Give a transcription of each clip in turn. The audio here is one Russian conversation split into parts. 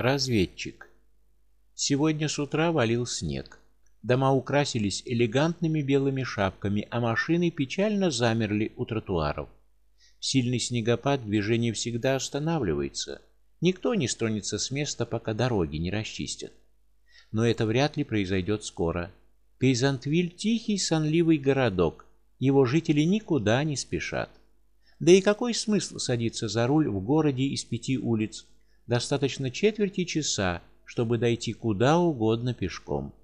Разведчик. Сегодня с утра валил снег. Дома украсились элегантными белыми шапками, а машины печально замерли у тротуаров. Сильный снегопад движение всегда останавливается. Никто не стронется с места, пока дороги не расчистят. Но это вряд ли произойдет скоро. Пейзантвиль тихий, сонливый городок. Его жители никуда не спешат. Да и какой смысл садиться за руль в городе из пяти улиц? Достаточно четверти часа, чтобы дойти куда угодно пешком.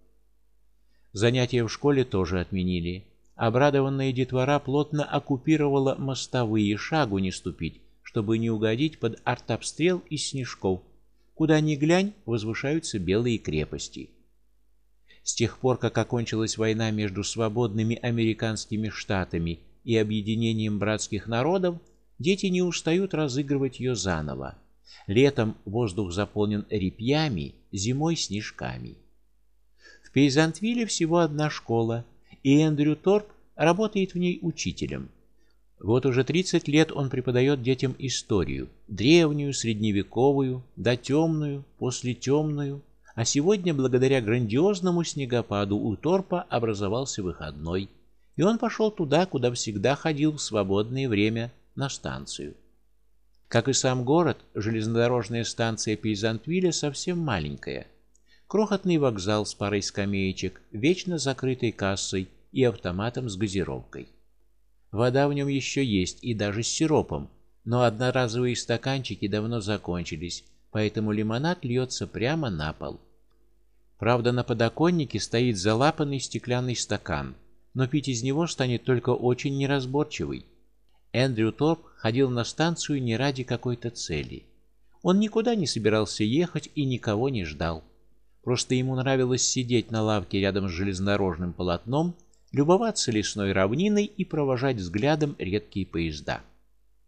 Занятия в школе тоже отменили. Обрадованная детвора плотно оккупировала мостовые, шагу не ступить, чтобы не угодить под артобстрел из снежков. Куда ни глянь, возвышаются белые крепости. С тех пор, как окончилась война между свободными американскими штатами и объединением братских народов, дети не устают разыгрывать ее заново. Летом воздух заполнен репьями, зимой снежками. Пейзантвилле всего одна школа, и Эндрю Торп работает в ней учителем. Вот уже 30 лет он преподает детям историю: древнюю, средневековую, дотемную, послетемную, а сегодня, благодаря грандиозному снегопаду, у Торпа образовался выходной, и он пошел туда, куда всегда ходил в свободное время, на станцию. Как и сам город, железнодорожная станция Пейзантвилля совсем маленькая крохотный вокзал с парой скамеечек, вечно закрытой кассой и автоматом с газировкой. Вода в нем еще есть и даже с сиропом, но одноразовые стаканчики давно закончились, поэтому лимонад льется прямо на пол. Правда, на подоконнике стоит залапанный стеклянный стакан, но пить из него станет только очень неразборчивый. Эндрю Торп ходил на станцию не ради какой-то цели. Он никуда не собирался ехать и никого не ждал. Просто ему нравилось сидеть на лавке рядом с железнодорожным полотном, любоваться лесной равниной и провожать взглядом редкие поезда.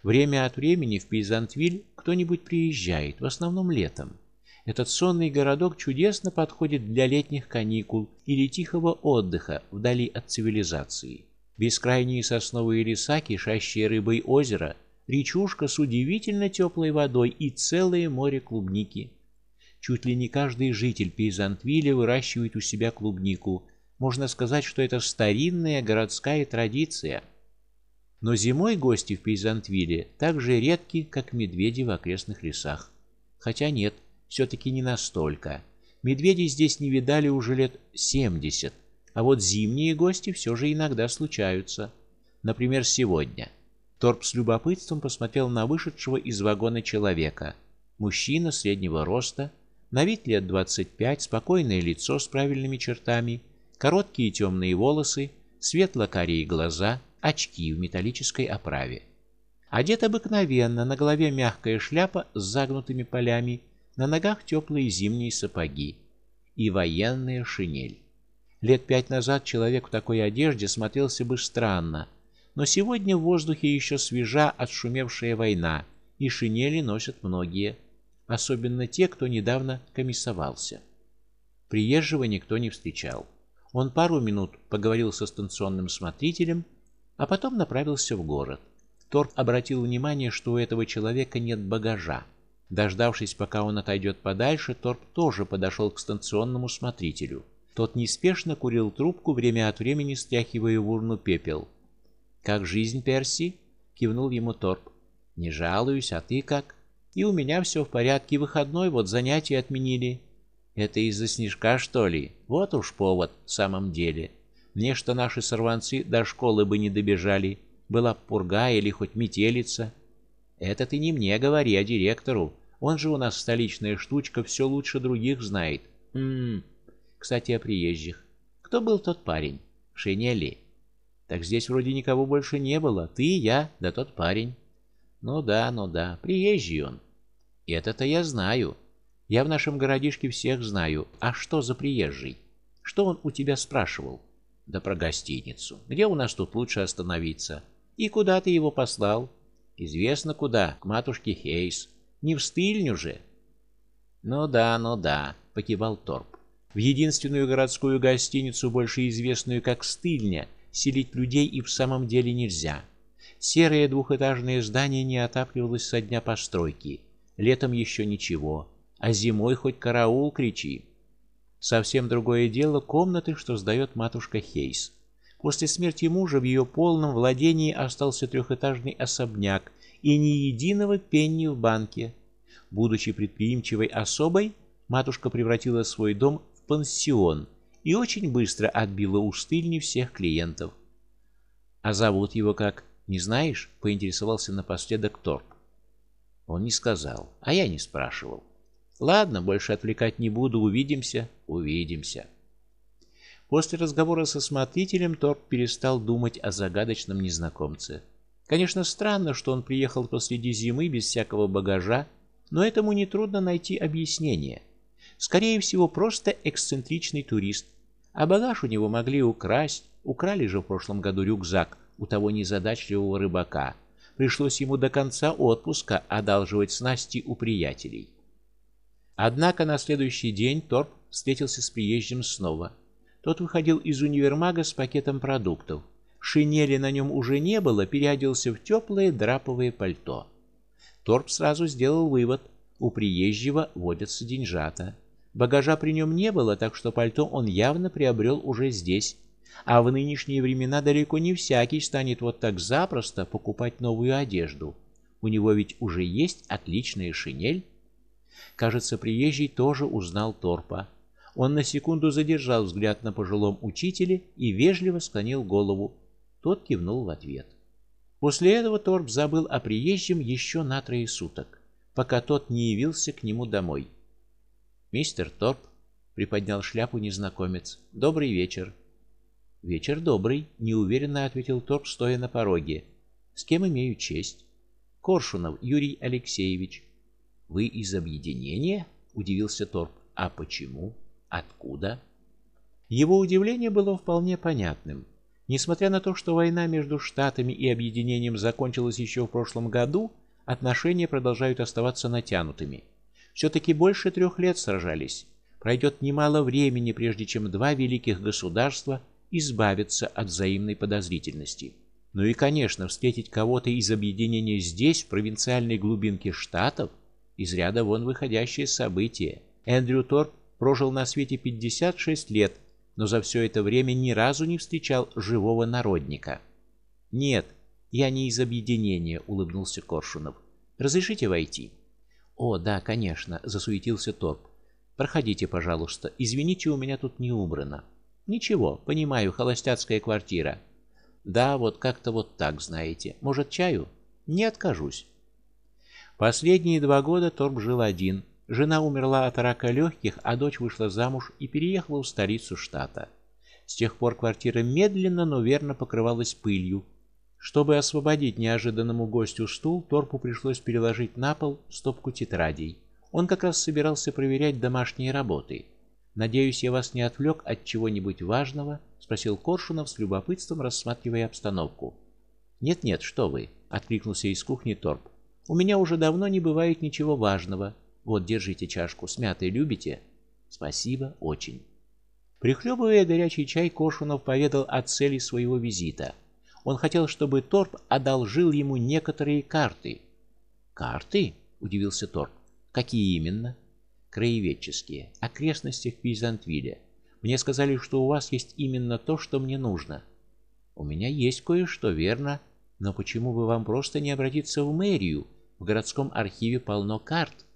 Время от времени в Пейзантвиль кто-нибудь приезжает, в основном летом. Этот сонный городок чудесно подходит для летних каникул или тихого отдыха вдали от цивилизации. Бескрайние сосновые леса, кишащие рыбой озеро, речушка с удивительно теплой водой и целое море клубники. Чуть ли не каждый житель Пейзантвилля выращивает у себя клубнику. Можно сказать, что это старинная городская традиция. Но зимой гости в Пейзантвилле так же редки, как медведи в окрестных лесах. Хотя нет, все таки не настолько. Медведи здесь не видали уже лет семьдесят, а вот зимние гости все же иногда случаются. Например, сегодня. Торп с любопытством посмотрел на вышедшего из вагона человека. Мужчина среднего роста, на вид лет двадцать пять, спокойное лицо с правильными чертами, короткие темные волосы, светло-карие глаза, очки в металлической оправе. Одет обыкновенно, на голове мягкая шляпа с загнутыми полями, на ногах теплые зимние сапоги и военная шинель. Лет пять назад человек в такой одежде смотрелся бы странно, но сегодня в воздухе еще свежа отшумевшая война, и шинели носят многие особенно те, кто недавно комиссовался. Приезжего никто не встречал. Он пару минут поговорил со станционным смотрителем, а потом направился в город. Торп обратил внимание, что у этого человека нет багажа. Дождавшись, пока он отойдет подальше, Торп тоже подошел к станционному смотрителю. Тот неспешно курил трубку, время от времени стряхивая в урну пепел. "Как жизнь, Перси?" кивнул ему Торп. "Не жалуюсь, а ты как?" И у меня все в порядке, выходной вот занятия отменили. Это из-за снежка, что ли? Вот уж повод в самом деле. Мне что наши сорванцы до школы бы не добежали, была пурга или хоть метелица. Это ты не мне говори, а директору. Он же у нас столичная штучка, все лучше других знает. Хм. Кстати, о приезжих. Кто был тот парень? Шинели. Так здесь вроде никого больше не было. Ты, я, да тот парень. Ну да, ну да, приезжий он. Это-то я знаю. Я в нашем городишке всех знаю. А что за приезжий? Что он у тебя спрашивал? Да про гостиницу. Где у нас тут лучше остановиться? И куда ты его послал? Известно куда, к матушке Хейс. Не в стыльню же. Ну да, ну да, покивал Торп. В единственную городскую гостиницу, больше известную как Стыльня, селить людей и в самом деле нельзя. Серое двухэтажное здание не отапливалось со дня постройки. Летом еще ничего, а зимой хоть караул кричи. Совсем другое дело комнаты, что сдает матушка Хейс. После смерти мужа в ее полном владении остался трехэтажный особняк и ни единого пенни в банке. Будучи предприимчивой особой, матушка превратила свой дом пансион и очень быстро отбила у стыльни всех клиентов. А зовут его как, не знаешь? поинтересовался напоследок Торп. Он не сказал, а я не спрашивал. Ладно, больше отвлекать не буду, увидимся, увидимся. После разговора со смотрителем Торп перестал думать о загадочном незнакомце. Конечно, странно, что он приехал посреди зимы без всякого багажа, но этому не трудно найти объяснение. Скорее всего, просто эксцентричный турист. А багаж у него могли украсть. Украли же в прошлом году рюкзак у того незадачливого рыбака. Пришлось ему до конца отпуска одалживать снасти у приятелей. Однако на следующий день Торп встретился с приезжим снова. Тот выходил из универмага с пакетом продуктов. Шинели на нем уже не было, переоделся в теплое драповое пальто. Торп сразу сделал вывод: у приезжего водятся деньжата. Багажа при нем не было, так что пальто он явно приобрел уже здесь. А в нынешние времена далеко не всякий станет вот так запросто покупать новую одежду. У него ведь уже есть отличная шинель. Кажется, приезжий тоже узнал Торпа. Он на секунду задержал взгляд на пожилом учителе и вежливо склонил голову. Тот кивнул в ответ. После этого Торп забыл о приезжем еще на трое суток, пока тот не явился к нему домой. Мистер Торп приподнял шляпу незнакомец. Добрый вечер. Вечер добрый, неуверенно ответил Торп, стоя на пороге. С кем имею честь? Коршунов Юрий Алексеевич. Вы из объединения? удивился Торп. А почему? Откуда? Его удивление было вполне понятным. Несмотря на то, что война между штатами и объединением закончилась еще в прошлом году, отношения продолжают оставаться натянутыми. Все таки больше трех лет сражались. Пройдет немало времени, прежде чем два великих государства избавятся от взаимной подозрительности. Ну и, конечно, встретить кого-то из объединения здесь, в провинциальной глубинке штатов, из ряда вон выходящее событие. Эндрю Торп прожил на свете 56 лет, но за все это время ни разу не встречал живого народника. Нет, я не из объединения, улыбнулся Коршунов. Разрешите войти? О, да, конечно, засуетился Торп. Проходите, пожалуйста. Извините, у меня тут не убрано. Ничего, понимаю, холостяцкая квартира. Да, вот как-то вот так, знаете. Может, чаю? Не откажусь. Последние два года Торп жил один, Жена умерла от рака легких, а дочь вышла замуж и переехала в столицу штата. С тех пор квартира медленно, но верно покрывалась пылью. Чтобы освободить неожиданному гостю стул, Торпу пришлось переложить на пол стопку тетрадей. Он как раз собирался проверять домашние работы. Надеюсь, я вас не отвлек от чего-нибудь важного, спросил Коршунов с любопытством, рассматривая обстановку. Нет-нет, что вы, откликнулся из кухни Торп. У меня уже давно не бывает ничего важного. Вот, держите чашку с мятой, любите? Спасибо, очень. Прихлебывая горячий чай, Кошунов поведал о цели своего визита. Он хотел, чтобы Торп одолжил ему некоторые карты. Карты? удивился Торп. Какие именно? Краеведческие, окрестностях Пизантвиля. Мне сказали, что у вас есть именно то, что мне нужно. У меня есть кое-что, верно, но почему бы вам просто не обратиться в мэрию? В городском архиве полно карт.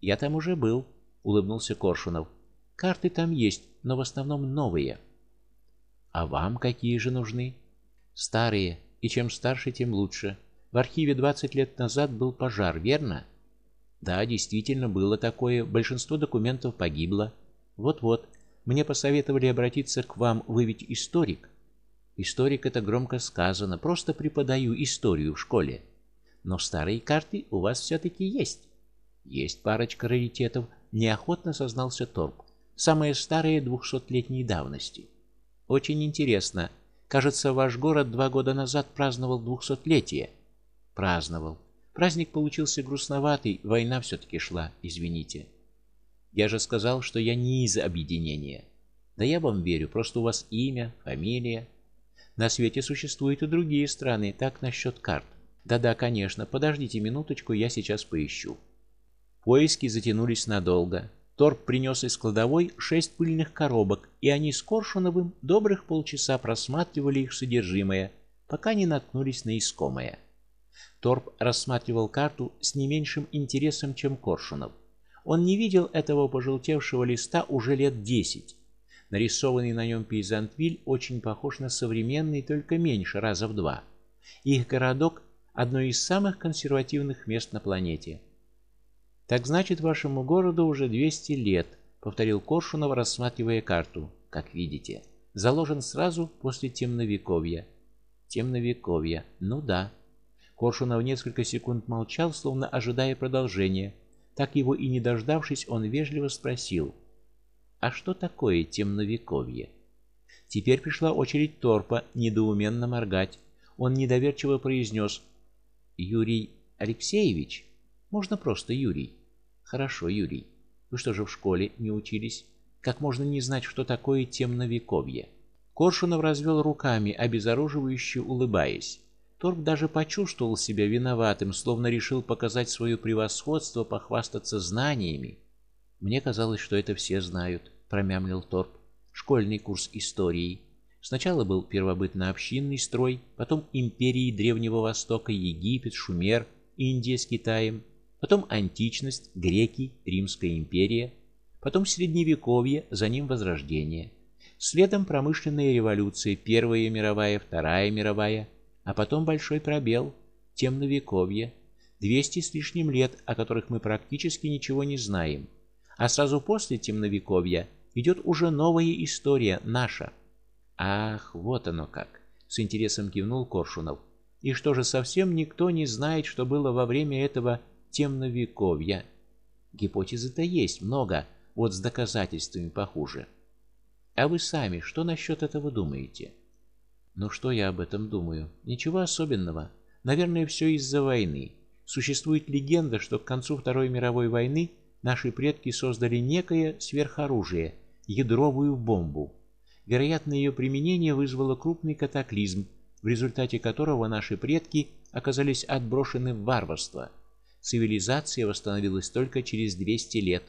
Я там уже был, улыбнулся Коршунов. Карты там есть, но в основном новые. А вам какие же нужны? Старые, и чем старше, тем лучше. В архиве 20 лет назад был пожар, верно? Да, действительно было такое. Большинство документов погибло. Вот-вот. Мне посоветовали обратиться к вам, вы ведь историк. Историк это громко сказано, просто преподаю историю в школе. Но старые карты у вас все таки есть. Есть парочка раритетов, неохотно сознался Торп. Самые старые двухсотлетней давности. Очень интересно. Кажется, ваш город два года назад праздновал двухсотлетие. Праздновал. Праздник получился грустноватый, война все таки шла, извините. Я же сказал, что я не из объединения. Да я вам верю, просто у вас имя, фамилия. На свете существуют и другие страны, так насчет карт. Да-да, конечно. Подождите минуточку, я сейчас поищу. Поиски затянулись надолго. Торп принес из кладовой шесть пыльных коробок, и они с Коршуновым добрых полчаса просматривали их содержимое, пока не наткнулись на искомое. Торп рассматривал карту с не меньшим интересом, чем Коршунов. Он не видел этого пожелтевшего листа уже лет десять. Нарисованный на нем Пейзантвиль очень похож на современный, только меньше, раза в два. Их городок одно из самых консервативных мест на планете. Так значит, вашему городу уже 200 лет, повторил Коршунов, рассматривая карту. Как видите, заложен сразу после темновековья. Темновековья. Ну да. Коршунов несколько секунд молчал, словно ожидая продолжения. Так его и не дождавшись, он вежливо спросил: "А что такое темновековье?" Теперь пришла очередь Торпа недоуменно моргать. Он недоверчиво произнес: "Юрий Алексеевич, можно просто Юрий". "Хорошо, Юрий. Вы что же в школе не учились? Как можно не знать, что такое темновековье?" Коршунов развел руками, обезоруживающе улыбаясь. Торп даже почувствовал себя виноватым, словно решил показать свое превосходство, похвастаться знаниями. Мне казалось, что это все знают, промямлил Торп. Школьный курс истории. Сначала был первобытно-общинный строй, потом империи Древнего Востока, Египет, Шумер, Индия с Китаем, потом античность, греки, Римская империя, потом средневековье, за ним возрождение. Следом промышленная революция, Первая мировая, Вторая мировая, а потом большой пробел, темновековье, двести с лишним лет, о которых мы практически ничего не знаем. А сразу после темновековья идет уже новая история наша. Ах, вот оно как, с интересом кивнул Коршунов. И что же совсем никто не знает, что было во время этого темновековья? Гипотезы-то есть много, вот с доказательствами похуже. А вы сами что насчет этого думаете? Ну что я об этом думаю? Ничего особенного. Наверное, все из-за войны. Существует легенда, что к концу Второй мировой войны наши предки создали некое сверхоружие ядровую бомбу. Вероятно, ее применение вызвало крупный катаклизм, в результате которого наши предки оказались отброшены в варварство. Цивилизация восстановилась только через 200 лет.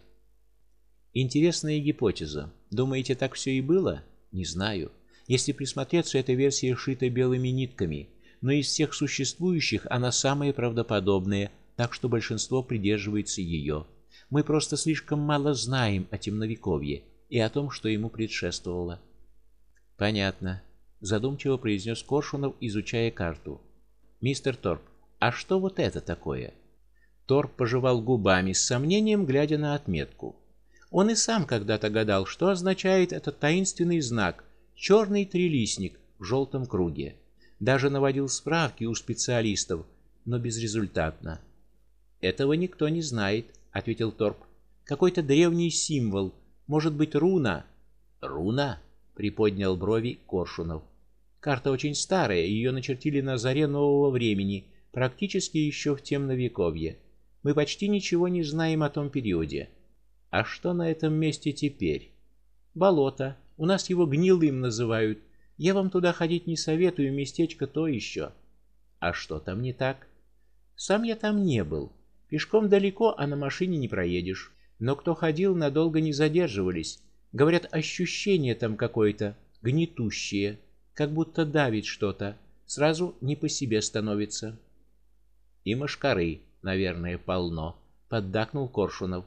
Интересная гипотеза. Думаете, так все и было? Не знаю. Если присмотреться, эта версия шита белыми нитками, но из всех существующих она самая правдоподобная, так что большинство придерживается ее. Мы просто слишком мало знаем о темновековье и о том, что ему предшествовало. Понятно, задумчиво произнес Коршунов, изучая карту. Мистер Торп, а что вот это такое? Торп пожевал губами с сомнением, глядя на отметку. Он и сам когда-то гадал, что означает этот таинственный знак черный трилистник в желтом круге. Даже наводил справки у специалистов, но безрезультатно. Этого никто не знает, ответил Торп. Какой-то древний символ, может быть, руна. Руна? приподнял брови Коршунов. Карта очень старая, ее начертили на заре нового времени, практически еще в темновековье. Мы почти ничего не знаем о том периоде. А что на этом месте теперь? Болото, у нас его гнилым называют. Я вам туда ходить не советую, местечко то еще. А что там не так? Сам я там не был. Пешком далеко, а на машине не проедешь. Но кто ходил, надолго не задерживались. Говорят, ощущение там какое-то гнетущее, как будто давит что-то. Сразу не по себе становится. И машкары, наверное, полно, поддакнул Коршунов.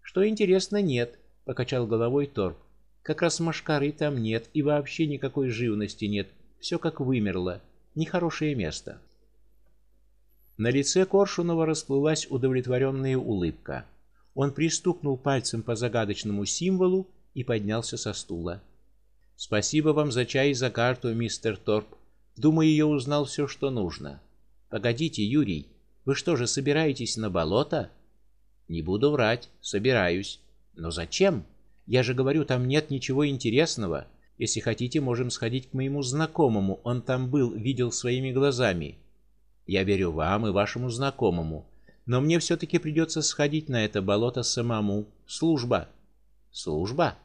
Что интересно, нет, покачал головой Торп. Как раз машкары там нет и вообще никакой живности нет. Все как вымерло. Нехорошее место. На лице Коршунова расплылась удовлетворенная улыбка. Он пристукнул пальцем по загадочному символу и поднялся со стула. Спасибо вам за чай и за карту, мистер Торп. Думаю, я узнал все, что нужно. Погодите, Юрий, вы что же собираетесь на болото? Не буду врать, собираюсь. Но зачем? Я же говорю, там нет ничего интересного. Если хотите, можем сходить к моему знакомому. Он там был, видел своими глазами. Я верю вам и вашему знакомому, но мне все таки придется сходить на это болото самому. Служба. Служба?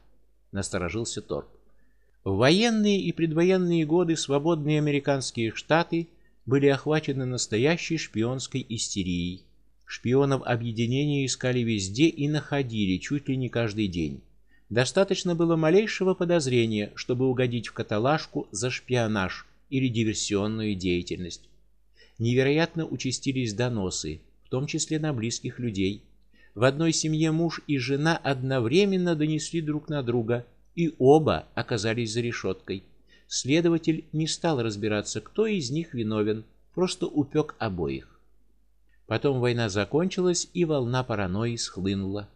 насторожился Торп. В военные и предвоенные годы свободные американские штаты были охвачены настоящей шпионской истерией. Шпионов объединения искали везде и находили чуть ли не каждый день. Достаточно было малейшего подозрения, чтобы угодить в каталажку за шпионаж или диверсионную деятельность. Невероятно участились доносы, в том числе на близких людей. В одной семье муж и жена одновременно донесли друг на друга, и оба оказались за решеткой. Следователь не стал разбираться, кто из них виновен, просто упек обоих. Потом война закончилась, и волна паранойи схлынула.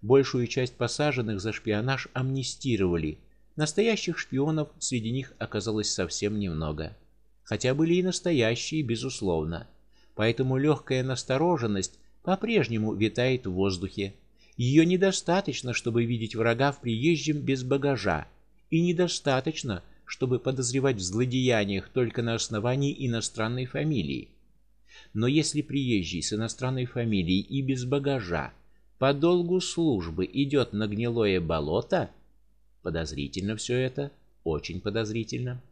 Большую часть посаженных за шпионаж амнистировали. Настоящих шпионов среди них оказалось совсем немного. Хотя были и настоящие, безусловно. Поэтому легкая настороженность по-прежнему витает в воздухе. Ее недостаточно, чтобы видеть врага в приезжем без багажа, и недостаточно, чтобы подозревать в злодеяниях только на основании иностранной фамилии. Но если приезжий с иностранной фамилией и без багажа по долгу службы идет на гнилое болото, подозрительно все это, очень подозрительно.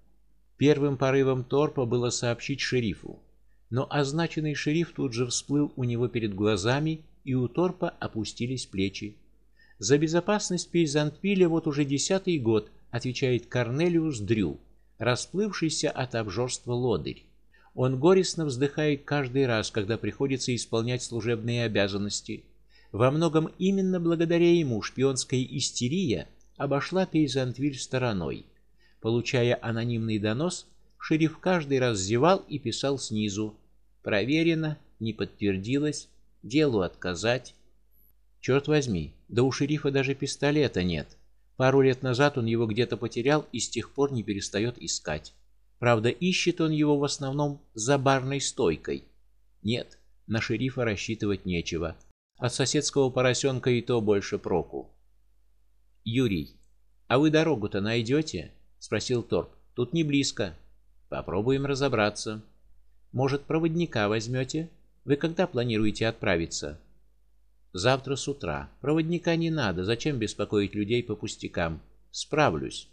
Первым порывом Торпа было сообщить шерифу, но означенный шериф тут же всплыл у него перед глазами, и у Торпа опустились плечи. За безопасность Пейзантвилля вот уже десятый год отвечает Корнелиус Дрю, расплывшийся от обжорства лодырь. Он горестно вздыхает каждый раз, когда приходится исполнять служебные обязанности. Во многом именно благодаря ему шпионская истерия обошла Пейзантвиль стороной. Получая анонимный донос, шериф каждый раз зевал и писал снизу: "Проверено, не подтвердилось, делу отказать". Черт возьми, да у шерифа даже пистолета нет. Пару лет назад он его где-то потерял и с тех пор не перестает искать. Правда, ищет он его в основном за барной стойкой. Нет, на шерифа рассчитывать нечего. От соседского поросенка и то больше проку. Юрий, а вы дорогу-то найдете?» — спросил Торп. Тут не близко. Попробуем разобраться. Может, проводника возьмете? Вы когда планируете отправиться? Завтра с утра. Проводника не надо, зачем беспокоить людей по пустякам? Справлюсь.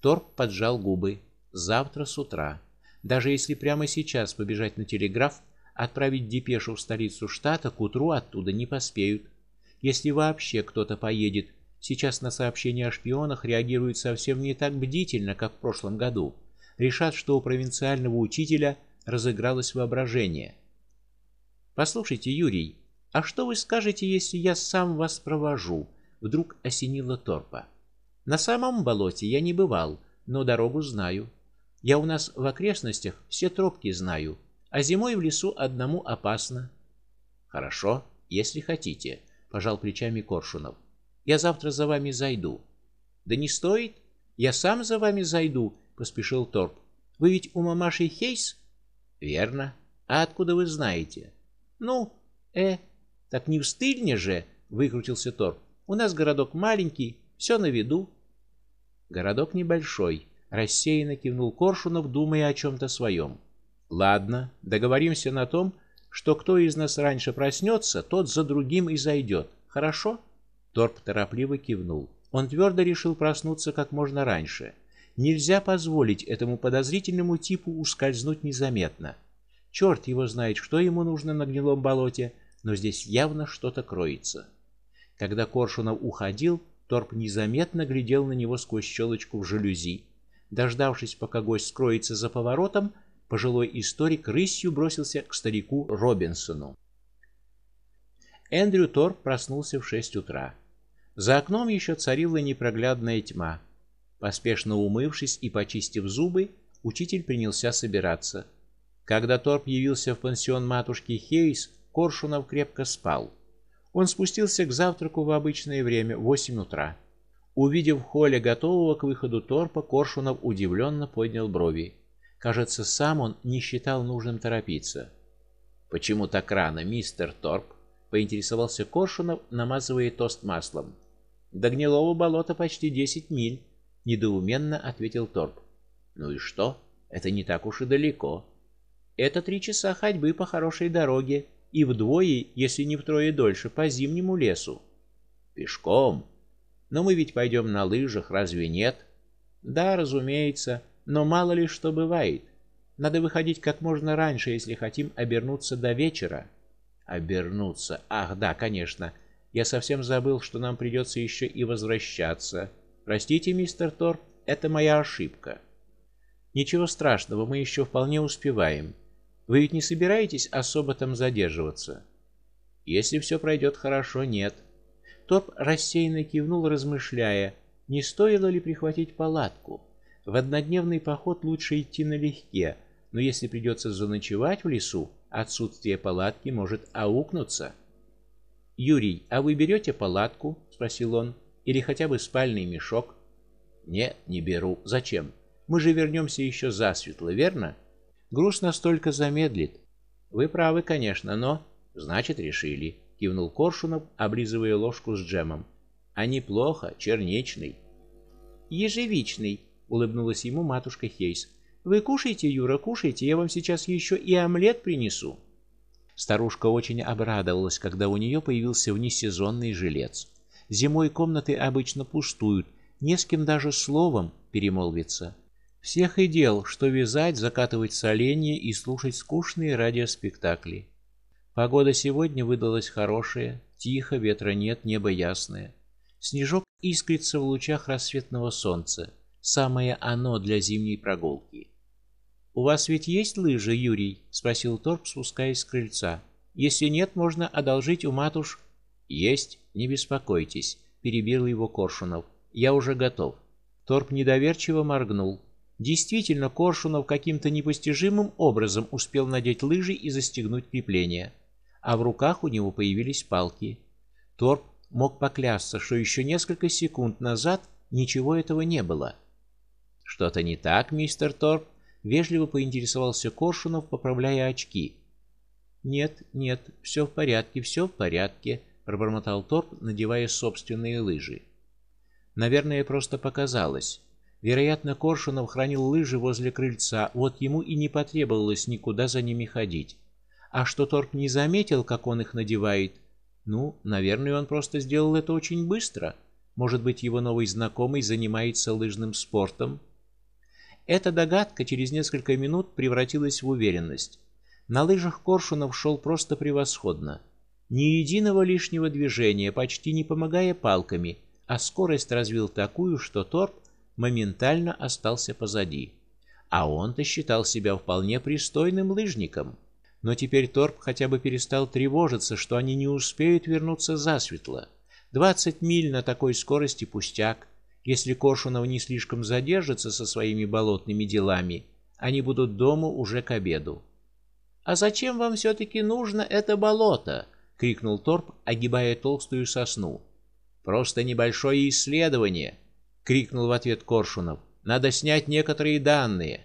Торп поджал губы. Завтра с утра. Даже если прямо сейчас побежать на телеграф, Отправить депешу в столицу штата к утру оттуда не поспеют. Если вообще кто-то поедет, сейчас на сообщения о шпионах реагируют совсем не так бдительно, как в прошлом году. Решат, что у провинциального учителя разыгралось воображение. Послушайте, Юрий, а что вы скажете, если я сам вас провожу? Вдруг осенило Торпа. На самом болоте я не бывал, но дорогу знаю. Я у нас в окрестностях все тропки знаю а зимой в лесу одному опасно. Хорошо, если хотите, пожал плечами Коршунов. Я завтра за вами зайду. Да не стоит, я сам за вами зайду, поспешил Торп. Вы ведь у мамаши Хейс? Верно. А откуда вы знаете? Ну, э, так не в стыльне же, выкрутился Торп. У нас городок маленький, все на виду. Городок небольшой, рассеянно кивнул Коршунов, думая о чем то своем. Ладно, договоримся на том, что кто из нас раньше проснется, тот за другим и зайдет. Хорошо? Торп торопливо кивнул. Он твердо решил проснуться как можно раньше. Нельзя позволить этому подозрительному типу ускользнуть незаметно. Черт его знает, что ему нужно на гнилом болоте, но здесь явно что-то кроется. Когда Коршунов уходил, Торп незаметно глядел на него сквозь щелочку в жалюзи. Дождавшись, пока гость скроется за поворотом, пожилой историк рысью бросился к старику Робинсону. Эндрю Торп проснулся в шесть утра. За окном еще царила непроглядная тьма. Поспешно умывшись и почистив зубы, учитель принялся собираться. Когда Торп явился в пансион матушки Хейс, Коршунов крепко спал. Он спустился к завтраку в обычное время, в восемь утра. Увидев в холле готового к выходу Торпа, Коршунов удивленно поднял брови. Кажется, сам он не считал нужным торопиться. Почему так рано, мистер Торп? поинтересовался Коршунов, намазывая тост маслом. До гнилого болота почти десять миль, недоуменно ответил Торп. Ну и что? Это не так уж и далеко. Это три часа ходьбы по хорошей дороге и вдвое, если не втрое дольше, по зимнему лесу. Пешком. Но мы ведь пойдем на лыжах, разве нет? Да, разумеется, но мало ли что бывает. Надо выходить как можно раньше, если хотим обернуться до вечера. Обернуться. Ах, да, конечно. Я совсем забыл, что нам придется еще и возвращаться. Простите, мистер Торп, это моя ошибка. Ничего страшного, мы еще вполне успеваем. Вы ведь не собираетесь особо там задерживаться? Если все пройдет хорошо, нет. Торп рассеянно кивнул, размышляя, не стоило ли прихватить палатку. В однодневный поход лучше идти налегке, но если придется заночевать в лесу, отсутствие палатки может аукнуться. Юрий, а вы берете палатку? спросил он. Или хотя бы спальный мешок? Нет, не беру. Зачем? Мы же вернемся еще засветло, верно? Груз настолько замедлит. Вы правы, конечно, но значит, решили, кивнул Коршунов, облизывая ложку с джемом. А неплохо, черничный. Ежевичный, улыбнулась ему матушка Хейс. Вы кушайте, Юра, кушайте, я вам сейчас еще и омлет принесу. Старушка очень обрадовалась, когда у нее появился внесезонный жилец. Зимой комнаты обычно пустуют, не с кем даже словом перемолвиться. Всех и дел, что вязать, закатывать соленья и слушать скучные радиоспектакли. Погода сегодня выдалась хорошая, тихо, ветра нет, небо ясное. Снежок искрится в лучах рассветного солнца, самое оно для зимней прогулки. У вас ведь есть лыжи, Юрий, спросил Торп, спускаясь с крыльца. Если нет, можно одолжить у матуш. Есть, не беспокойтесь, перебил его Коршунов. Я уже готов. Торп недоверчиво моргнул. Действительно, Коршунов каким-то непостижимым образом успел надеть лыжи и застегнуть крепления, а в руках у него появились палки. Торп мог поклясться, что еще несколько секунд назад ничего этого не было. Что-то не так, мистер Торп? вежливо поинтересовался Коршунов, поправляя очки. Нет, нет, все в порядке, все в порядке, пробормотал Торп, надевая собственные лыжи. Наверное, просто показалось. Вероятно, Коршунов хранил лыжи возле крыльца, вот ему и не потребовалось никуда за ними ходить. А что Торп не заметил, как он их надевает? Ну, наверное, он просто сделал это очень быстро. Может быть, его новый знакомый занимается лыжным спортом? Эта догадка через несколько минут превратилась в уверенность. На лыжах Коршунов шел просто превосходно. Ни единого лишнего движения, почти не помогая палками, а скорость развил такую, что Торп моментально остался позади. А он-то считал себя вполне пристойным лыжником. Но теперь Торп хотя бы перестал тревожиться, что они не успеют вернуться засветло. Двадцать миль на такой скорости пустяк. Если Коршунов не слишком задержится со своими болотными делами, они будут дома уже к обеду. А зачем вам все таки нужно это болото? крикнул Торп, огибая толстую сосну. Просто небольшое исследование, крикнул в ответ Коршунов. Надо снять некоторые данные.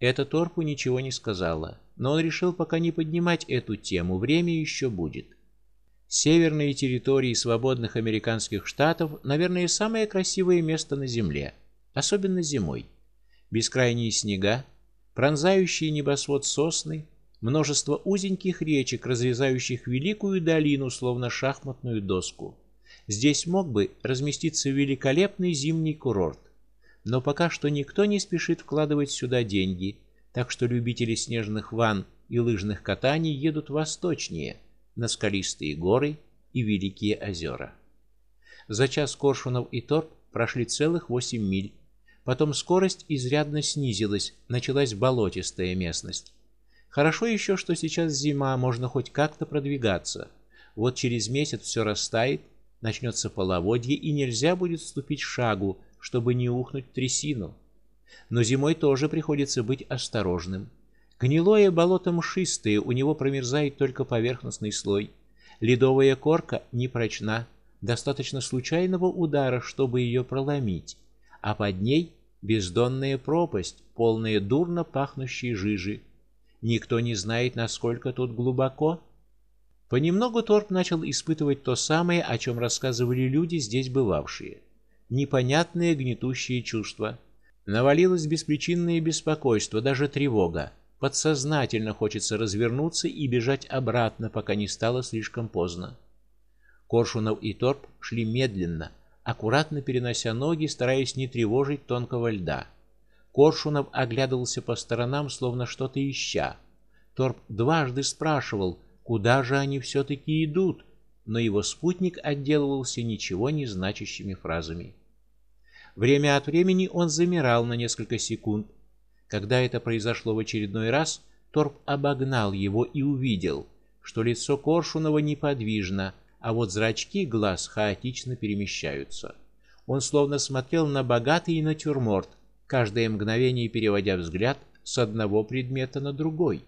Это Торпу ничего не сказала, но он решил пока не поднимать эту тему, время еще будет. Северные территории свободных американских штатов, наверное, самое красивое место на земле, особенно зимой. Бескрайние снега, пронзающие небосвод сосны, множество узеньких речек, разрезающих великую долину словно шахматную доску. Здесь мог бы разместиться великолепный зимний курорт. Но пока что никто не спешит вкладывать сюда деньги, так что любители снежных ванн и лыжных катаний едут восточнее на скалистые горы и великие озера. За час Коршунов и Торп прошли целых восемь миль. Потом скорость изрядно снизилась, началась болотистая местность. Хорошо еще, что сейчас зима, можно хоть как-то продвигаться. Вот через месяц все растает, начнется половодье, и нельзя будет ступить шагу, чтобы не ухнуть в трясину. Но зимой тоже приходится быть осторожным. Гнилое болото мшистое, у него промерзает только поверхностный слой. Ледовая корка не прочна, достаточно случайного удара, чтобы ее проломить, а под ней бездонная пропасть, полная дурно пахнущей жижи. Никто не знает, насколько тут глубоко. Понемногу Торп начал испытывать то самое, о чем рассказывали люди здесь бывавшие. Непонятное гнетущее чувство. Навалилось беспричинное беспокойство, даже тревога. Подсознательно хочется развернуться и бежать обратно, пока не стало слишком поздно. Коршунов и Торп шли медленно, аккуратно перенося ноги, стараясь не тревожить тонкого льда. Коршунов оглядывался по сторонам, словно что-то ища. Торп дважды спрашивал, куда же они все таки идут? Но его спутник отделывался ничего не значащими фразами. Время от времени он замирал на несколько секунд. Когда это произошло в очередной раз, Торп обогнал его и увидел, что лицо Коршунова неподвижно, а вот зрачки глаз хаотично перемещаются. Он словно смотрел на богатый натюрморт, каждое мгновение переводя взгляд с одного предмета на другой.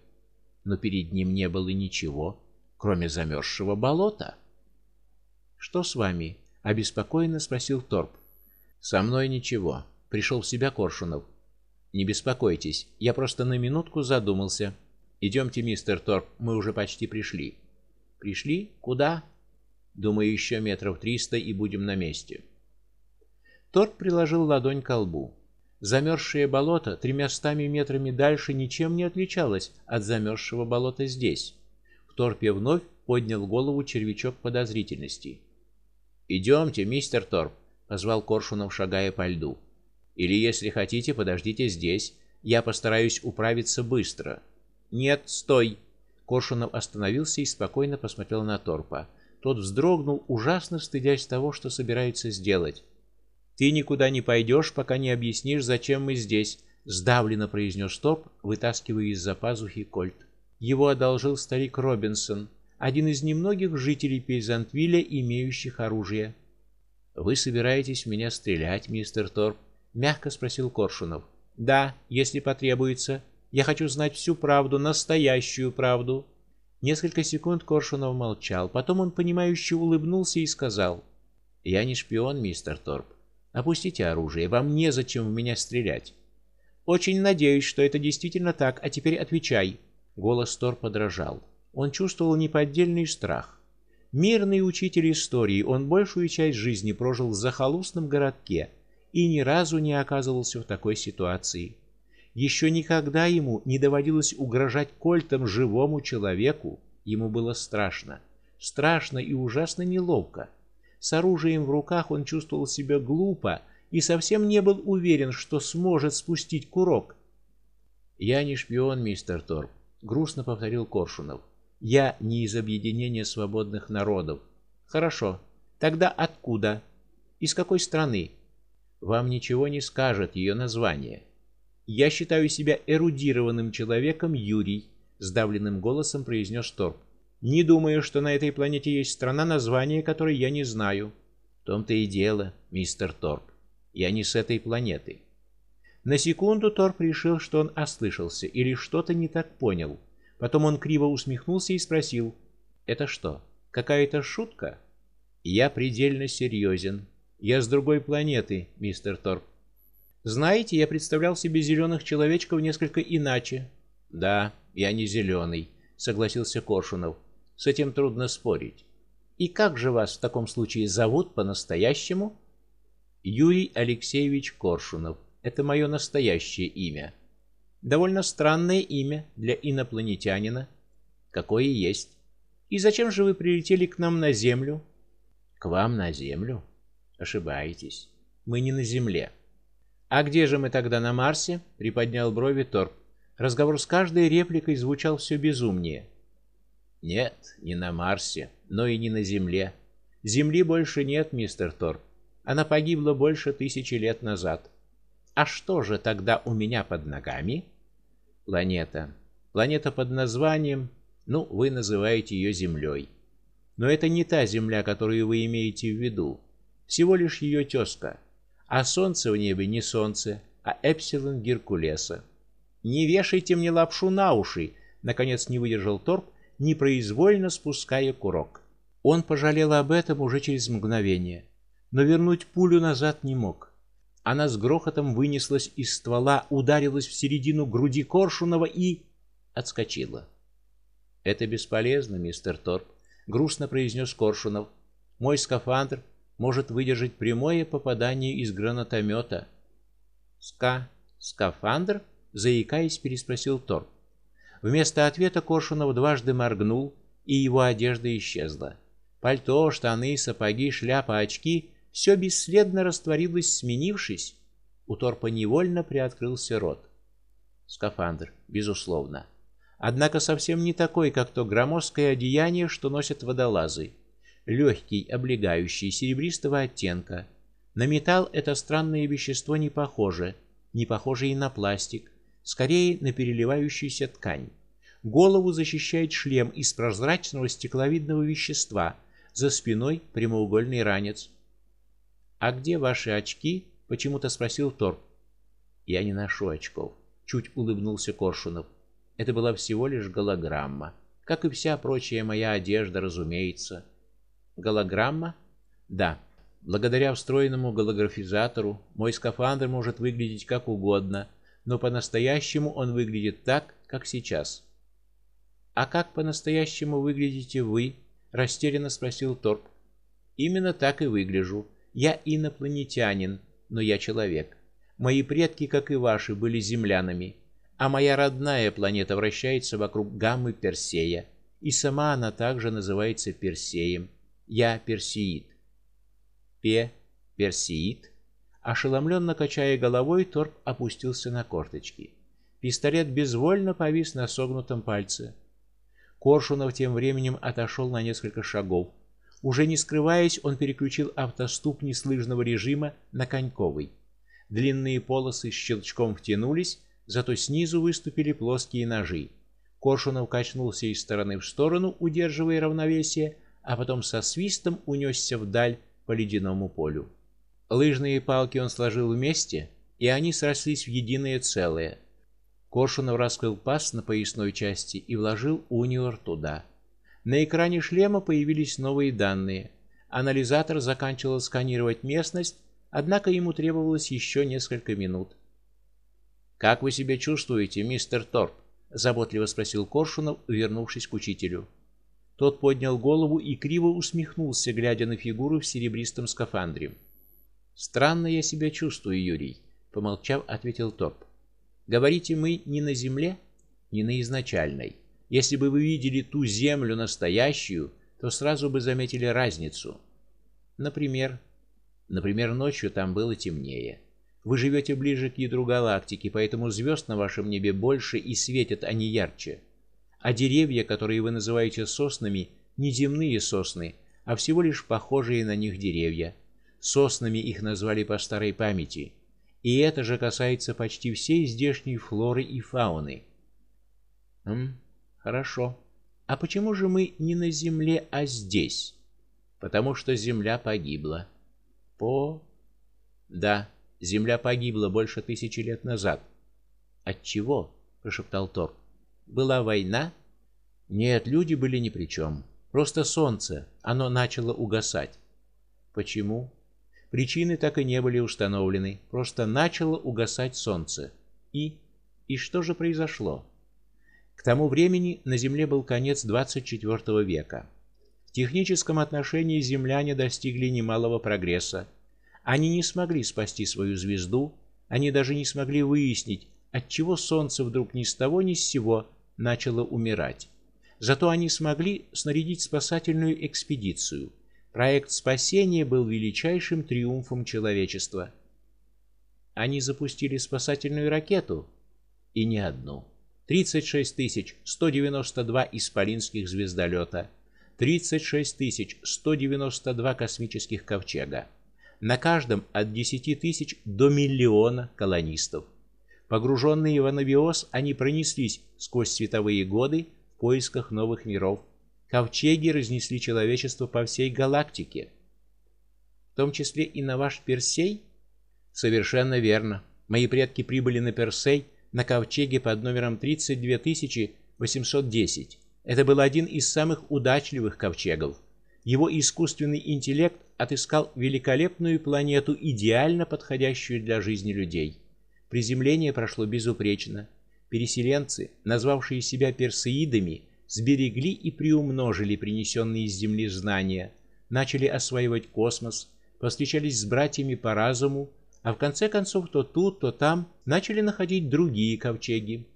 Но перед ним не было ничего, кроме замерзшего болота. Что с вами? обеспокоенно спросил Торп. Со мной ничего. Пришел в себя Коршунов. Не беспокойтесь, я просто на минутку задумался. Идемте, мистер Торп, мы уже почти пришли. Пришли? Куда? Думаю, еще метров триста и будем на месте. Торп приложил ладонь к лбу. Замерзшее болото тремястами метрами дальше ничем не отличалось от замерзшего болота здесь. В торпе вновь поднял голову червячок подозрительности. «Идемте, мистер Торп, позвал Коршунов, шагая по льду. Или, если хотите, подождите здесь. Я постараюсь управиться быстро. Нет, стой. Коршунов остановился и спокойно посмотрел на Торпа. Тот вздрогнул, ужасно стыдясь того, что собирается сделать. Ты никуда не пойдешь, пока не объяснишь, зачем мы здесь, сдавленно произнес Торп, вытаскивая из-за пазухи кольт. Его одолжил старик Робинсон, один из немногих жителей Пейзантвилля, имеющих оружие. Вы собираетесь в меня стрелять, мистер Торп? мягко спросил Коршунов. Да, если потребуется. Я хочу знать всю правду, настоящую правду. Несколько секунд Коршунов молчал, потом он понимающе улыбнулся и сказал: "Я не шпион, мистер Торп. Опустите оружие, вам не зачем в меня стрелять. Очень надеюсь, что это действительно так, а теперь отвечай". Голос Торпа дрожал. Он чувствовал неподдельный страх. Мирный учитель истории, он большую часть жизни прожил в захолустном городке и ни разу не оказывался в такой ситуации. Еще никогда ему не доводилось угрожать кольтом живому человеку. Ему было страшно, страшно и ужасно неловко. С оружием в руках он чувствовал себя глупо и совсем не был уверен, что сможет спустить курок. Я не шпион, мистер Торп, грустно повторил Коршунов. Я не из объединения свободных народов. Хорошо. Тогда откуда? Из какой страны? Вам ничего не скажет ее название. Я считаю себя эрудированным человеком, Юрий, сдавленным голосом произнес Торп. Не думаю, что на этой планете есть страна, название которой я не знаю. В том-то и дело, мистер Торп. Я не с этой планеты. На секунду Торп решил, что он ослышался или что-то не так понял. Потом он криво усмехнулся и спросил: "Это что, какая-то шутка?" "Я предельно серьезен. Я с другой планеты, мистер Торп. Знаете, я представлял себе зеленых человечков несколько иначе". "Да, я не зеленый», — согласился Коршунов. "С этим трудно спорить. И как же вас в таком случае зовут по-настоящему?" Юрий Алексеевич Коршунов. Это мое настоящее имя. Довольно странное имя для инопланетянина. Какое есть. И зачем же вы прилетели к нам на Землю? К вам на Землю? Ошибаетесь. Мы не на Земле. А где же мы тогда на Марсе? приподнял брови Торп. Разговор с каждой репликой звучал все безумнее. Нет, не на Марсе, но и не на Земле. Земли больше нет, мистер Торп. Она погибла больше тысячи лет назад. А что же тогда у меня под ногами? Планета. Планета под названием, ну, вы называете ее Землей. Но это не та Земля, которую вы имеете в виду. Всего лишь ее тезка. А солнце в небе не солнце, а эпсилон Геркулеса. Не вешайте мне лапшу на уши, наконец не выдержал Торп, непроизвольно спуская курок. Он пожалел об этом уже через мгновение, но вернуть пулю назад не мог. Она с грохотом вынеслась из ствола, ударилась в середину груди Коршунова и отскочила. Это бесполезно, мистер Торп, грустно произнес Коршунов. Мой скафандр может выдержать прямое попадание из гранатомета». Ска скафандр, заикаясь, переспросил Торп. Вместо ответа Коршунов дважды моргнул, и его одежда исчезла. Пальто, штаны, сапоги, шляпа, очки все бесследно растворилось, сменившись. У Торпа невольно приоткрылся рот. Скафандр, безусловно. однако совсем не такой, как то громоздкое одеяние, что носят водолазы. Легкий, облегающий, серебристого оттенка. На металл это странное вещество не похоже, не похоже и на пластик, скорее на переливающуюся ткань. Голову защищает шлем из прозрачного стекловидного вещества, за спиной прямоугольный ранец. А где ваши очки? почему-то спросил Торп. Я не ношу очков, чуть улыбнулся Коршунов. Это была всего лишь голограмма, как и вся прочая моя одежда, разумеется. Голограмма? Да. Благодаря встроенному голографизатору мой скафандр может выглядеть как угодно, но по-настоящему он выглядит так, как сейчас. А как по-настоящему выглядите вы? растерянно спросил Торп. Именно так и выгляжу. Я инопланетянин, но я человек. Мои предки, как и ваши, были землянами а моя родная планета вращается вокруг гаммы Персея, и сама она также называется Персеем. Я персеид. Пе персеид. Ошеломленно качая головой, Торп опустился на корточки. Пистолет безвольно повис на согнутом пальце. Коршунов тем временем отошел на несколько шагов. Уже не скрываясь, он переключил автостоп неслыжного режима на коньковый. Длинные полосы щелчком втянулись, зато снизу выступили плоские ножи. Коршунов качнулся из стороны в сторону, удерживая равновесие, а потом со свистом унесся вдаль по ледяному полю. Лыжные палки он сложил вместе, и они срослись в единое целое. Коршунов раскрыл паз на поясной части и вложил униор туда. На экране шлема появились новые данные. Анализатор заканчивал сканировать местность, однако ему требовалось еще несколько минут. Как вы себя чувствуете, мистер Торп? заботливо спросил Коршунов, вернувшись к учителю. Тот поднял голову и криво усмехнулся, глядя на фигуру в серебристом скафандре. Странно я себя чувствую, Юрий, помолчав, ответил Торп. Говорите, мы не на земле, не на изначальной. Если бы вы видели ту землю настоящую, то сразу бы заметили разницу. Например, например, ночью там было темнее. Вы живете ближе к ядру галактики, поэтому звезд на вашем небе больше и светят они ярче. А деревья, которые вы называете соснами, не земные сосны, а всего лишь похожие на них деревья. Соснами их назвали по старой памяти. И это же касается почти всей здешней флоры и фауны. Хм, хорошо. А почему же мы не на земле, а здесь? Потому что земля погибла. По Да. Земля погибла больше тысячи лет назад. От чего? прошептал Тор. Была война? Нет, люди были ни при чем. Просто солнце, оно начало угасать. Почему? Причины так и не были установлены, просто начало угасать солнце. И и что же произошло? К тому времени на Земле был конец 24 века. В техническом отношении земляне достигли немалого прогресса они не смогли спасти свою звезду, они даже не смогли выяснить, от чего солнце вдруг ни с того ни с сего начало умирать. Зато они смогли снарядить спасательную экспедицию. Проект спасения был величайшим триумфом человечества. Они запустили спасательную ракету и не одну. 36 192 исполинских звездолета, 36 192 космических ковчега на каждом от 10 тысяч до миллиона колонистов. Погруженные в анабиоз, они пронеслись сквозь световые годы в поисках новых миров. Ковчеги разнесли человечество по всей галактике, в том числе и на ваш Персей. Совершенно верно. Мои предки прибыли на Персей на ковчеге под номером 32810. Это был один из самых удачливых ковчегов. Его искусственный интеллект отыскал великолепную планету, идеально подходящую для жизни людей. Приземление прошло безупречно. Переселенцы, назвавшие себя персеидами, сберегли и приумножили принесенные с земли знания, начали осваивать космос, повстречались с братьями по разуму, а в конце концов то тут, то там начали находить другие ковчеги.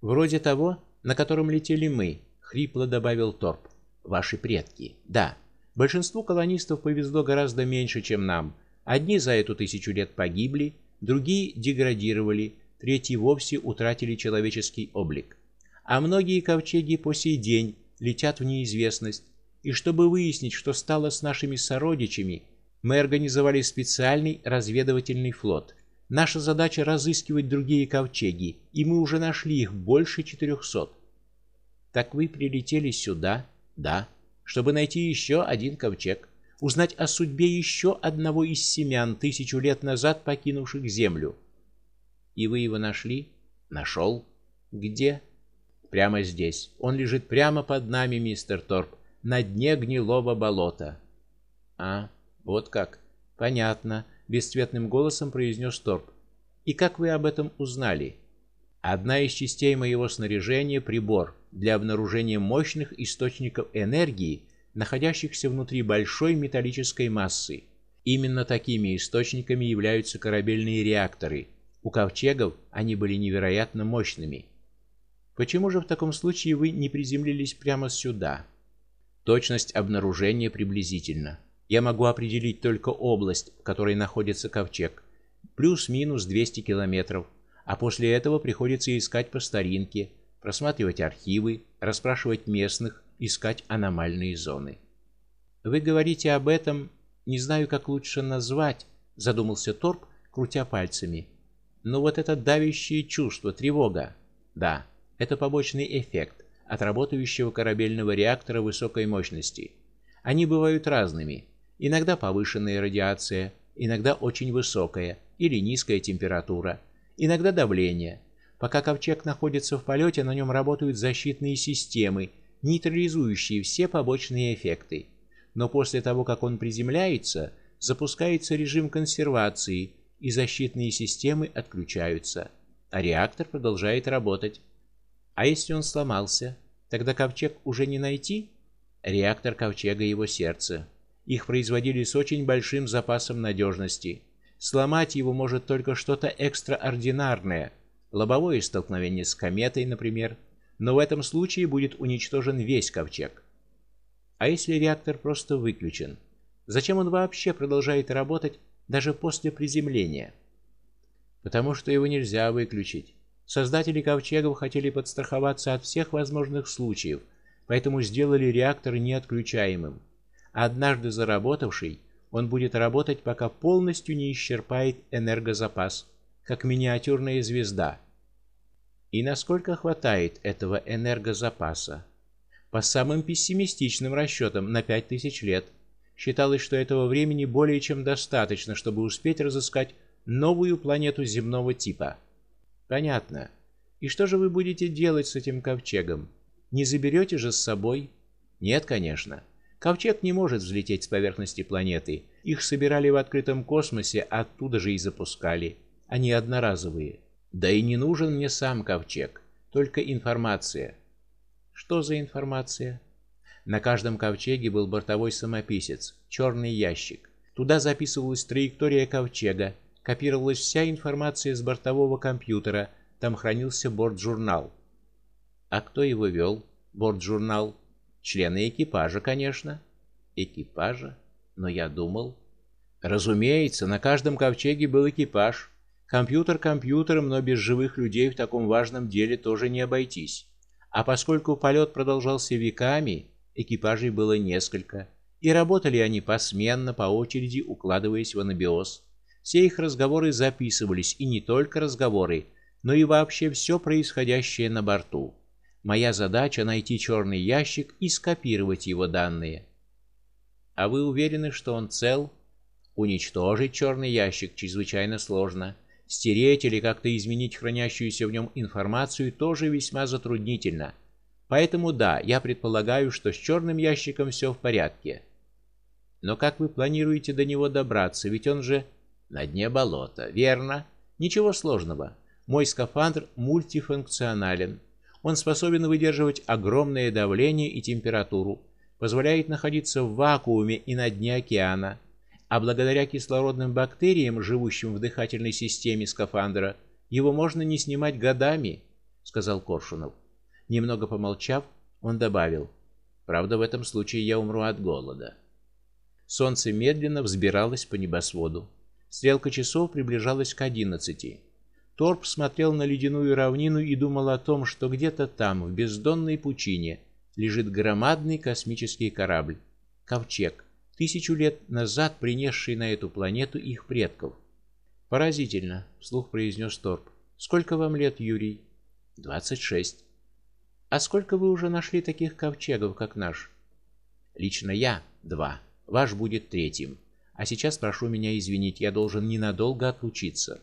Вроде того, на котором летели мы, хрипло добавил Торп. Ваши предки. Да, Большинству колонистов повезло гораздо меньше, чем нам. Одни за эту тысячу лет погибли, другие деградировали, третьи вовсе утратили человеческий облик. А многие ковчеги по сей день летят в неизвестность. И чтобы выяснить, что стало с нашими сородичами, мы организовали специальный разведывательный флот. Наша задача разыскивать другие ковчеги, и мы уже нашли их больше четырехсот. Так вы прилетели сюда? Да, чтобы найти еще один ковчег, узнать о судьбе еще одного из семян, тысячу лет назад покинувших землю. И вы его нашли? Нашел? Где? Прямо здесь. Он лежит прямо под нами, мистер Торп, на дне гнилого болота. А, вот как. Понятно, бесцветным голосом произнес Торп. И как вы об этом узнали? Одна из частей моего снаряжения прибор для обнаружения мощных источников энергии, находящихся внутри большой металлической массы. Именно такими источниками являются корабельные реакторы. У ковчегов они были невероятно мощными. Почему же в таком случае вы не приземлились прямо сюда? Точность обнаружения приблизительно. Я могу определить только область, в которой находится ковчег, плюс-минус 200 километров, а после этого приходится искать по старинке, просматривать архивы, расспрашивать местных, искать аномальные зоны. Вы говорите об этом, не знаю, как лучше назвать, задумался Торп, крутя пальцами. Но вот это давящее чувство, тревога. Да, это побочный эффект от работающего корабельного реактора высокой мощности. Они бывают разными. Иногда повышенная радиация, иногда очень высокая или низкая температура, иногда давление. Пока ковчег находится в полете, на нем работают защитные системы, нейтрализующие все побочные эффекты. Но после того, как он приземляется, запускается режим консервации, и защитные системы отключаются, а реактор продолжает работать. А если он сломался, тогда ковчег уже не найти? Реактор ковчега его сердце. Их производили с очень большим запасом надежности. Сломать его может только что-то экстраординарное, лобовое столкновение с кометой, например, но в этом случае будет уничтожен весь ковчег. А если реактор просто выключен? Зачем он вообще продолжает работать даже после приземления? Потому что его нельзя выключить. Создатели ковчегов хотели подстраховаться от всех возможных случаев, поэтому сделали реактор неотключаемым. Однажды заработавший, он будет работать, пока полностью не исчерпает энергозапас, как миниатюрная звезда. И насколько хватает этого энергозапаса? По самым пессимистичным расчетам на 5000 лет считалось, что этого времени более чем достаточно, чтобы успеть разыскать новую планету земного типа. Понятно. И что же вы будете делать с этим ковчегом? Не заберете же с собой? Нет, конечно. Ковчег не может взлететь с поверхности планеты. Их собирали в открытом космосе, оттуда же и запускали. Они одноразовые. Да и не нужен мне сам ковчег, только информация. Что за информация? На каждом ковчеге был бортовой самописец, черный ящик. Туда записывалась траектория ковчега, копировалась вся информация с бортового компьютера, там хранился бортжурнал. А кто его вел? Бортжурнал? Члены экипажа, конечно. Экипажа? Но я думал, разумеется, на каждом ковчеге был экипаж. Компьютер компьютером, но без живых людей в таком важном деле тоже не обойтись. А поскольку полет продолжался веками, экипажей было несколько, и работали они посменно, по очереди, укладываясь в анабиоз. Все их разговоры записывались, и не только разговоры, но и вообще все происходящее на борту. Моя задача найти черный ящик и скопировать его данные. А вы уверены, что он цел? Уничтожить черный ящик чрезвычайно сложно. Стереть или как-то изменить хранящуюся в нем информацию тоже весьма затруднительно. Поэтому да, я предполагаю, что с черным ящиком все в порядке. Но как вы планируете до него добраться? Ведь он же на дне болота, верно? Ничего сложного. Мой скафандр мультифункционален. Он способен выдерживать огромное давление и температуру, позволяет находиться в вакууме и на дне океана, а благодаря кислородным бактериям, живущим в дыхательной системе скафандра, его можно не снимать годами, сказал Коршунов. Немного помолчав, он добавил: "Правда, в этом случае я умру от голода". Солнце медленно взбиралось по небосводу. Стрелка часов приближалась к одиннадцати. Торп смотрел на ледяную равнину и думал о том, что где-то там, в бездонной пучине, лежит громадный космический корабль, ковчег, тысячу лет назад принесший на эту планету их предков. Поразительно, вслух произнес Торп. Сколько вам лет, Юрий? «Двадцать шесть. А сколько вы уже нашли таких ковчегов, как наш? Лично я два. Ваш будет третьим. А сейчас прошу меня извинить, я должен ненадолго отлучиться.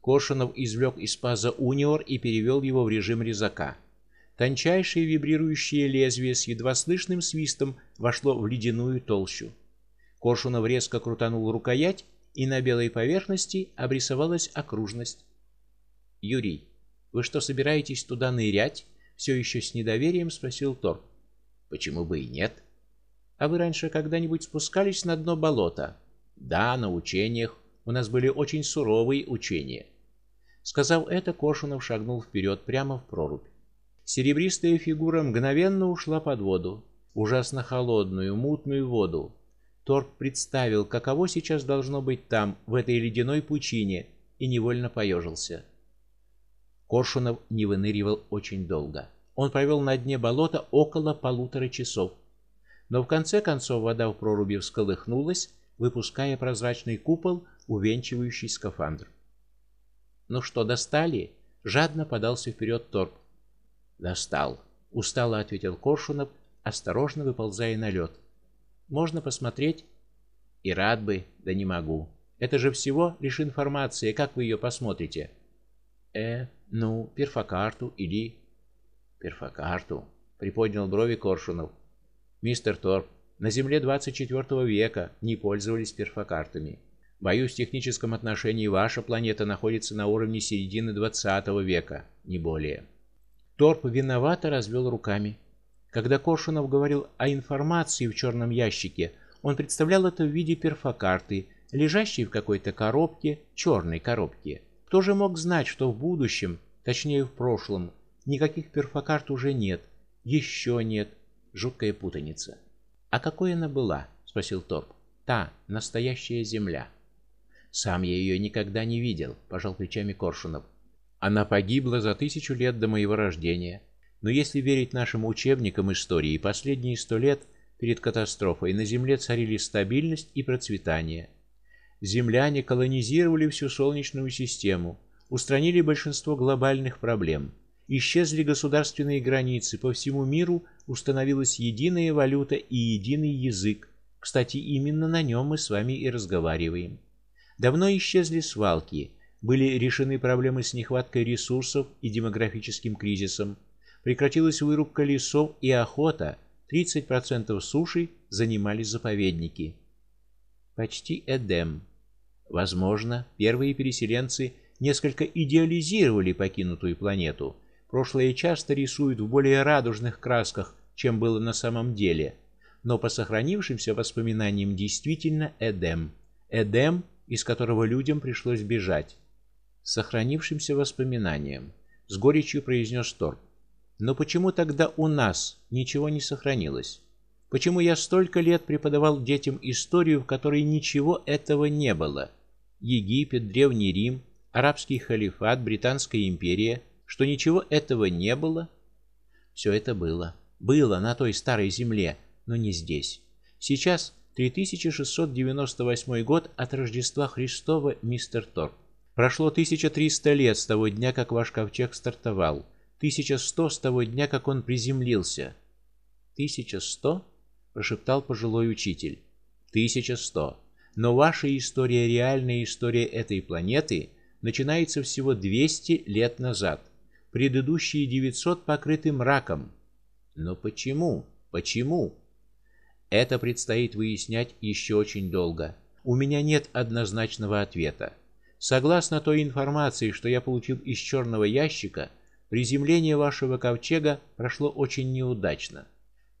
Коршунов извлек из паза униор и перевел его в режим резака. Тончайшее вибрирующее лезвие с едва слышным свистом вошло в ледяную толщу. Коршунов резко крутанул рукоять, и на белой поверхности обрисовалась окружность. Юрий, вы что, собираетесь туда нырять? Все еще с недоверием спросил Тор. Почему бы и нет? А вы раньше когда-нибудь спускались на дно болота? Да, на учениях. У нас были очень суровые учения. Сказав это, Кошунов шагнул вперед прямо в прорубь. Серебристая фигура мгновенно ушла под воду, ужасно холодную, мутную воду. Торп представил, каково сейчас должно быть там, в этой ледяной пучине, и невольно поежился. Коршунов не выныривал очень долго. Он провел на дне болота около полутора часов. Но в конце концов вода в проруби всколыхнулась, выпуская прозрачный купол, увенчивающий скафандр. Ну что, достали? Жадно подался вперед Торп. Достал, устало ответил Коршунов, осторожно выползая на лед. Можно посмотреть? И рад бы, да не могу. Это же всего лишь информация, как вы ее посмотрите? Э, ну, перфокарту или перфокарту, приподнял брови Коршунов. Мистер Торп, на Земле 24 века не пользовались перфокартами. Боюсь, в техническом отношении ваша планета находится на уровне середины 20 века, не более. Торп виновато развел руками. Когда Коршунов говорил о информации в черном ящике, он представлял это в виде перфокарты, лежащей в какой-то коробке, черной коробке. Кто же мог знать, что в будущем, точнее в прошлом, никаких перфокарт уже нет, еще нет. Жуткая путаница. А какой она была? спросил Торп. Та настоящая земля. Сам я ее никогда не видел, пожал плечами Коршунов. Она погибла за тысячу лет до моего рождения. Но если верить нашим учебникам истории, последние сто лет перед катастрофой на Земле царили стабильность и процветание. Земляне колонизировали всю солнечную систему, устранили большинство глобальных проблем. Исчезли государственные границы, по всему миру установилась единая валюта и единый язык. Кстати, именно на нем мы с вами и разговариваем. Давно исчезли свалки, были решены проблемы с нехваткой ресурсов и демографическим кризисом. Прекратилась вырубка лесов и охота. 30% суши занимали заповедники. Почти Эдем. Возможно, первые переселенцы несколько идеализировали покинутую планету. Прошлое часто рисуют в более радужных красках, чем было на самом деле. Но по сохранившимся воспоминаниям действительно Эдем. Эдем из которого людям пришлось бежать. Сохранившимся воспоминанием с горечью произнес Торп. Но почему тогда у нас ничего не сохранилось? Почему я столько лет преподавал детям историю, в которой ничего этого не было? Египет, древний Рим, арабский халифат, британская империя, что ничего этого не было? Все это было. Было на той старой земле, но не здесь. Сейчас 3698 год от Рождества Христова, мистер Торп. Прошло 1300 лет с того дня, как ваш ковчег стартовал. 1100 с того дня, как он приземлился. 1100? прошептал пожилой учитель. 1100. Но ваша история, реальная история этой планеты, начинается всего 200 лет назад. Предыдущие 900 покрыты мраком. Но почему? Почему? Это предстоит выяснять еще очень долго. У меня нет однозначного ответа. Согласно той информации, что я получил из черного ящика, приземление вашего ковчега прошло очень неудачно.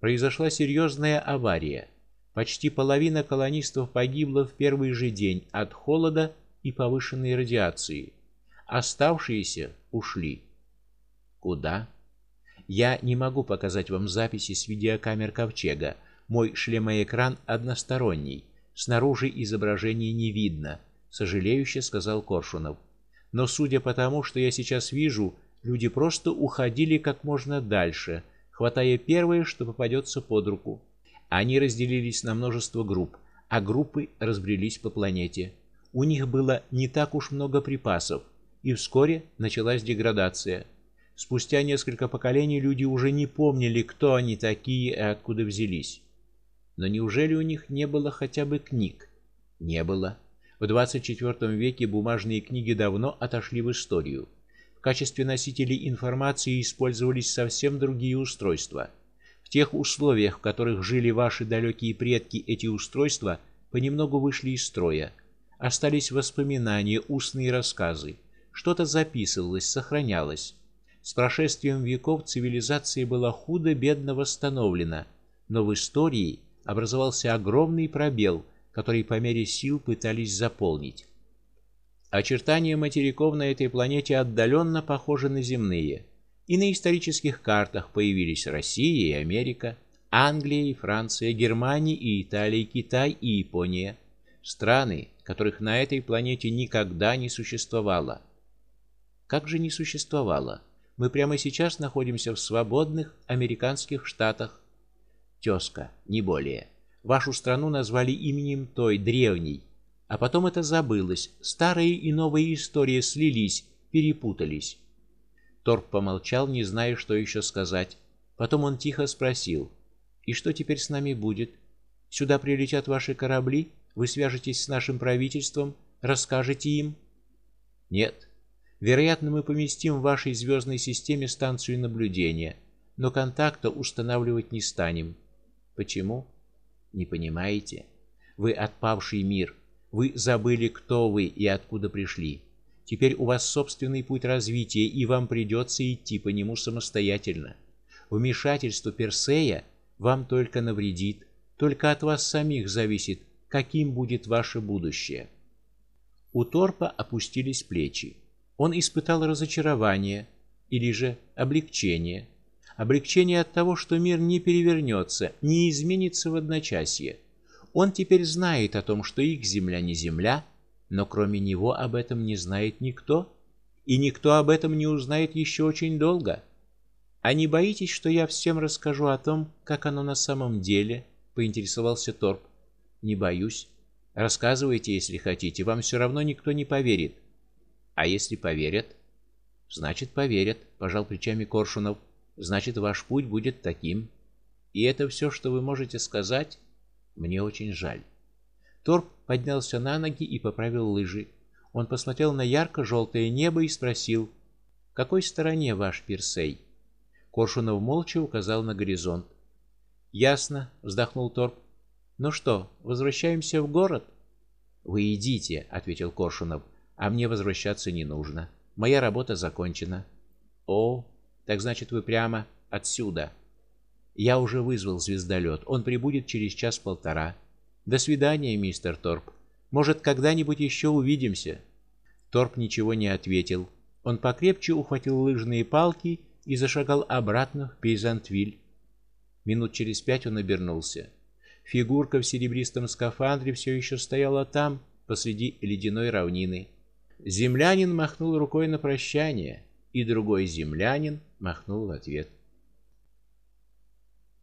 Произошла серьезная авария. Почти половина колонистов погибла в первый же день от холода и повышенной радиации. Оставшиеся ушли. Куда? Я не могу показать вам записи с видеокамер ковчега, мой шлемоэкран односторонний, снаружи изображение не видно, сожалеюще сказал Коршунов. Но судя по тому, что я сейчас вижу, люди просто уходили как можно дальше, хватая первое, что попадется под руку. Они разделились на множество групп, а группы разбрелись по планете. У них было не так уж много припасов, и вскоре началась деградация. Спустя несколько поколений люди уже не помнили, кто они такие и откуда взялись. Но неужели у них не было хотя бы книг? Не было. В 24 веке бумажные книги давно отошли в историю. В качестве носителей информации использовались совсем другие устройства. В тех условиях, в которых жили ваши далекие предки, эти устройства понемногу вышли из строя. Остались воспоминания, устные рассказы. Что-то записывалось, сохранялось. С прошествием веков цивилизация была худо-бедно восстановлена, но в истории образовался огромный пробел, который по мере сил пытались заполнить. Очертания материков на этой планете отдаленно похожи на земные и на исторических картах появились Россия и Америка, Англия и Франция, Германия и Италия, Китай и Япония, страны, которых на этой планете никогда не существовало. Как же не существовало? Мы прямо сейчас находимся в свободных американских штатах. Тезка, не более. Вашу страну назвали именем той древней, а потом это забылось. Старые и новые истории слились, перепутались. Торп помолчал, не зная, что еще сказать. Потом он тихо спросил: "И что теперь с нами будет? Сюда прилетят ваши корабли? Вы свяжетесь с нашим правительством, расскажете им?" "Нет. Вероятно, мы поместим в вашей звездной системе станцию наблюдения, но контакта устанавливать не станем. Почему? Не понимаете? Вы отпавший мир. Вы забыли, кто вы и откуда пришли. Теперь у вас собственный путь развития, и вам придется идти по нему самостоятельно. Вмешательство Персея вам только навредит, только от вас самих зависит, каким будет ваше будущее. У Торпа опустились плечи. Он испытал разочарование или же облегчение. Облегчение от того, что мир не перевернется, не изменится в одночасье. Он теперь знает о том, что их земля не земля, но кроме него об этом не знает никто, и никто об этом не узнает еще очень долго. А не боитесь, что я всем расскажу о том, как оно на самом деле? поинтересовался Торп. Не боюсь. Рассказывайте, если хотите, вам все равно никто не поверит. А если поверят? Значит, поверят, пожал плечами Коршунов. Значит, ваш путь будет таким. И это все, что вы можете сказать? Мне очень жаль. Торп поднялся на ноги и поправил лыжи. Он посмотрел на ярко-желтое небо и спросил: "В какой стороне ваш Персей?" Коршунов молча указал на горизонт. "Ясно", вздохнул Торп. "Ну что, возвращаемся в город?" "Вы идите", ответил Коршунов. "А мне возвращаться не нужно. Моя работа закончена". "О, так значит, вы прямо отсюда?" "Я уже вызвал звездолет. Он прибудет через час-полтора. До свидания, мистер Торп. Может, когда-нибудь еще увидимся. Торп ничего не ответил. Он покрепче ухватил лыжные палки и зашагал обратно в Пейзантвиль. Минут через пять он обернулся. Фигурка в серебристом скафандре все еще стояла там, посреди ледяной равнины. Землянин махнул рукой на прощание, и другой землянин махнул в ответ.